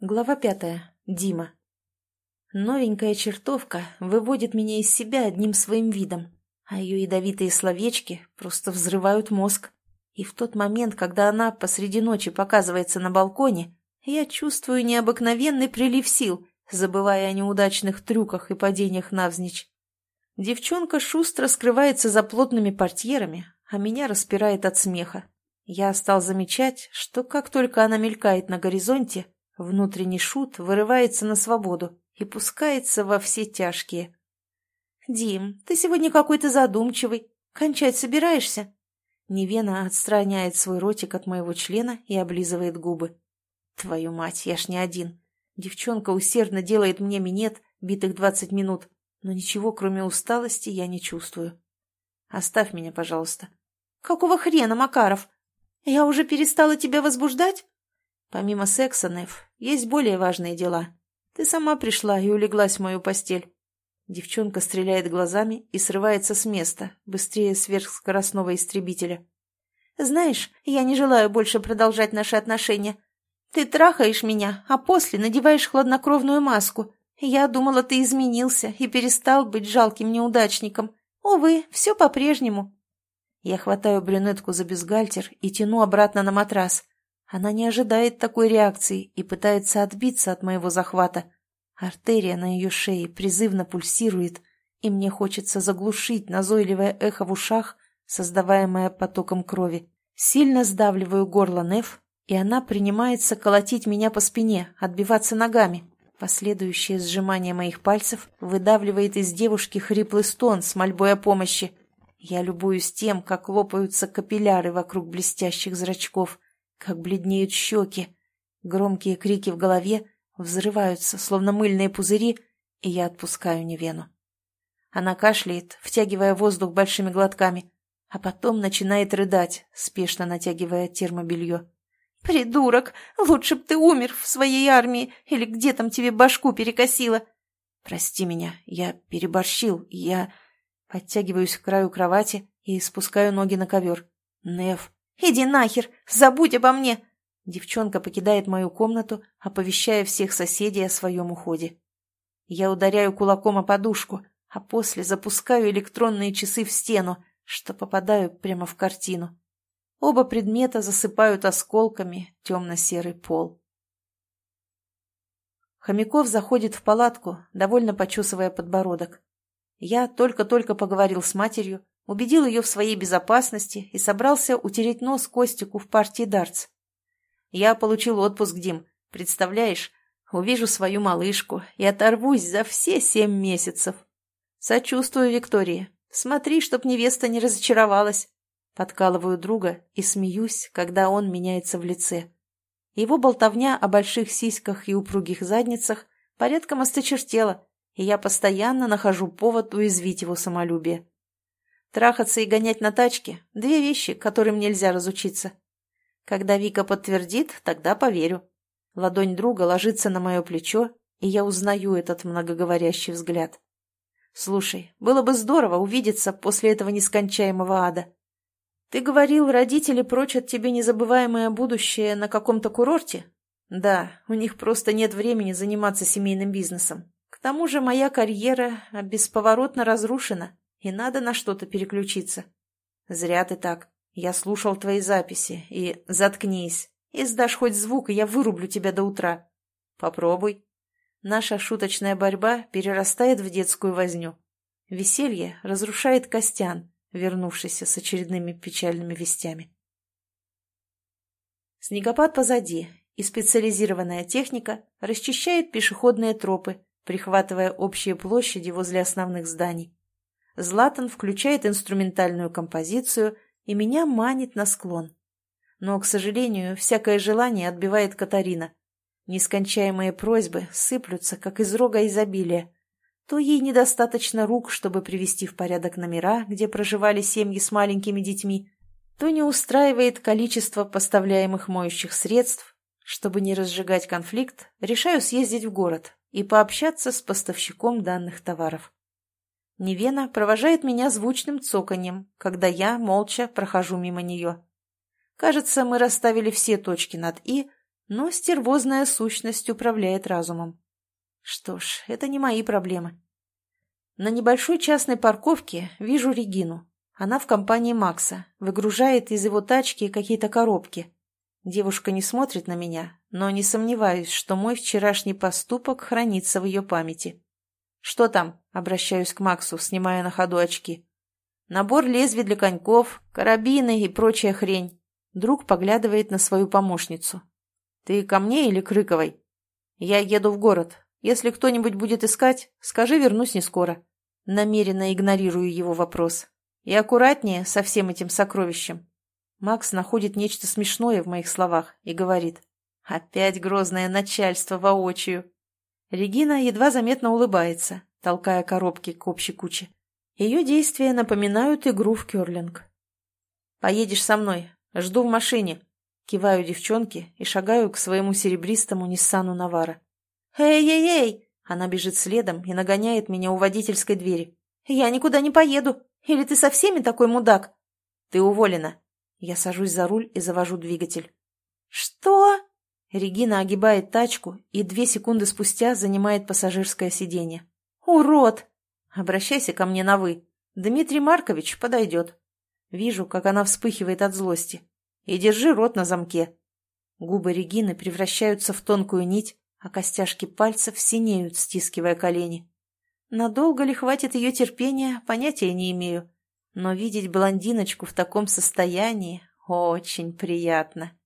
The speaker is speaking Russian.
Глава пятая. Дима. Новенькая чертовка выводит меня из себя одним своим видом, а ее ядовитые словечки просто взрывают мозг. И в тот момент, когда она посреди ночи показывается на балконе, я чувствую необыкновенный прилив сил, забывая о неудачных трюках и падениях навзничь. Девчонка шустро скрывается за плотными портьерами, а меня распирает от смеха. Я стал замечать, что как только она мелькает на горизонте, Внутренний шут вырывается на свободу и пускается во все тяжкие. «Дим, ты сегодня какой-то задумчивый. Кончать собираешься?» Невена отстраняет свой ротик от моего члена и облизывает губы. «Твою мать, я ж не один. Девчонка усердно делает мне минет, битых двадцать минут, но ничего, кроме усталости, я не чувствую. Оставь меня, пожалуйста». «Какого хрена, Макаров? Я уже перестала тебя возбуждать?» Помимо секса, Нев, есть более важные дела. Ты сама пришла и улеглась в мою постель. Девчонка стреляет глазами и срывается с места, быстрее сверхскоростного истребителя. Знаешь, я не желаю больше продолжать наши отношения. Ты трахаешь меня, а после надеваешь хладнокровную маску. Я думала, ты изменился и перестал быть жалким неудачником. Увы, все по-прежнему. Я хватаю брюнетку за бюстгальтер и тяну обратно на матрас. Она не ожидает такой реакции и пытается отбиться от моего захвата. Артерия на ее шее призывно пульсирует, и мне хочется заглушить назойливое эхо в ушах, создаваемое потоком крови. Сильно сдавливаю горло Неф, и она принимается колотить меня по спине, отбиваться ногами. Последующее сжимание моих пальцев выдавливает из девушки хриплый стон с мольбой о помощи. Я любуюсь тем, как лопаются капилляры вокруг блестящих зрачков – как бледнеют щеки. Громкие крики в голове взрываются, словно мыльные пузыри, и я отпускаю Невену. Она кашляет, втягивая воздух большими глотками, а потом начинает рыдать, спешно натягивая термобелье. «Придурок! Лучше б ты умер в своей армии или где там тебе башку перекосило!» «Прости меня, я переборщил, я...» Подтягиваюсь к краю кровати и спускаю ноги на ковер. «Нев, «Иди нахер! Забудь обо мне!» Девчонка покидает мою комнату, оповещая всех соседей о своем уходе. Я ударяю кулаком о подушку, а после запускаю электронные часы в стену, что попадаю прямо в картину. Оба предмета засыпают осколками темно-серый пол. Хомяков заходит в палатку, довольно почесывая подбородок. Я только-только поговорил с матерью, убедил ее в своей безопасности и собрался утереть нос Костику в партии дартс. «Я получил отпуск, Дим. Представляешь, увижу свою малышку и оторвусь за все семь месяцев. Сочувствую Виктории. Смотри, чтоб невеста не разочаровалась». Подкалываю друга и смеюсь, когда он меняется в лице. Его болтовня о больших сиськах и упругих задницах порядком осточертела, и я постоянно нахожу повод уязвить его самолюбие. Трахаться и гонять на тачке – две вещи, которым нельзя разучиться. Когда Вика подтвердит, тогда поверю. Ладонь друга ложится на мое плечо, и я узнаю этот многоговорящий взгляд. Слушай, было бы здорово увидеться после этого нескончаемого ада. Ты говорил, родители прочат тебе незабываемое будущее на каком-то курорте? Да, у них просто нет времени заниматься семейным бизнесом. К тому же моя карьера бесповоротно разрушена и надо на что-то переключиться. Зря ты так. Я слушал твои записи, и заткнись. Издашь хоть звук, и я вырублю тебя до утра. Попробуй. Наша шуточная борьба перерастает в детскую возню. Веселье разрушает Костян, вернувшийся с очередными печальными вестями. Снегопад позади, и специализированная техника расчищает пешеходные тропы, прихватывая общие площади возле основных зданий. Златан включает инструментальную композицию и меня манит на склон. Но, к сожалению, всякое желание отбивает Катарина. Нескончаемые просьбы сыплются, как из рога изобилия. То ей недостаточно рук, чтобы привести в порядок номера, где проживали семьи с маленькими детьми, то не устраивает количество поставляемых моющих средств. Чтобы не разжигать конфликт, решаю съездить в город и пообщаться с поставщиком данных товаров. Невена провожает меня звучным цоканьем, когда я молча прохожу мимо нее. Кажется, мы расставили все точки над «и», но стервозная сущность управляет разумом. Что ж, это не мои проблемы. На небольшой частной парковке вижу Регину. Она в компании Макса, выгружает из его тачки какие-то коробки. Девушка не смотрит на меня, но не сомневаюсь, что мой вчерашний поступок хранится в ее памяти. «Что там?» — обращаюсь к Максу, снимая на ходу очки. «Набор лезвий для коньков, карабины и прочая хрень». Друг поглядывает на свою помощницу. «Ты ко мне или к Рыковой?» «Я еду в город. Если кто-нибудь будет искать, скажи, вернусь не скоро». Намеренно игнорирую его вопрос. «И аккуратнее со всем этим сокровищем». Макс находит нечто смешное в моих словах и говорит. «Опять грозное начальство воочию». Регина едва заметно улыбается, толкая коробки к общей куче. Ее действия напоминают игру в керлинг. «Поедешь со мной. Жду в машине». Киваю девчонке и шагаю к своему серебристому Ниссану Навара. «Эй-эй-эй!» Она бежит следом и нагоняет меня у водительской двери. «Я никуда не поеду. Или ты со всеми такой мудак?» «Ты уволена». Я сажусь за руль и завожу двигатель. «Что?» Регина огибает тачку и две секунды спустя занимает пассажирское сиденье. «Урод!» «Обращайся ко мне на «вы». Дмитрий Маркович подойдет». Вижу, как она вспыхивает от злости. И держи рот на замке. Губы Регины превращаются в тонкую нить, а костяшки пальцев синеют, стискивая колени. Надолго ли хватит ее терпения, понятия не имею. Но видеть блондиночку в таком состоянии очень приятно.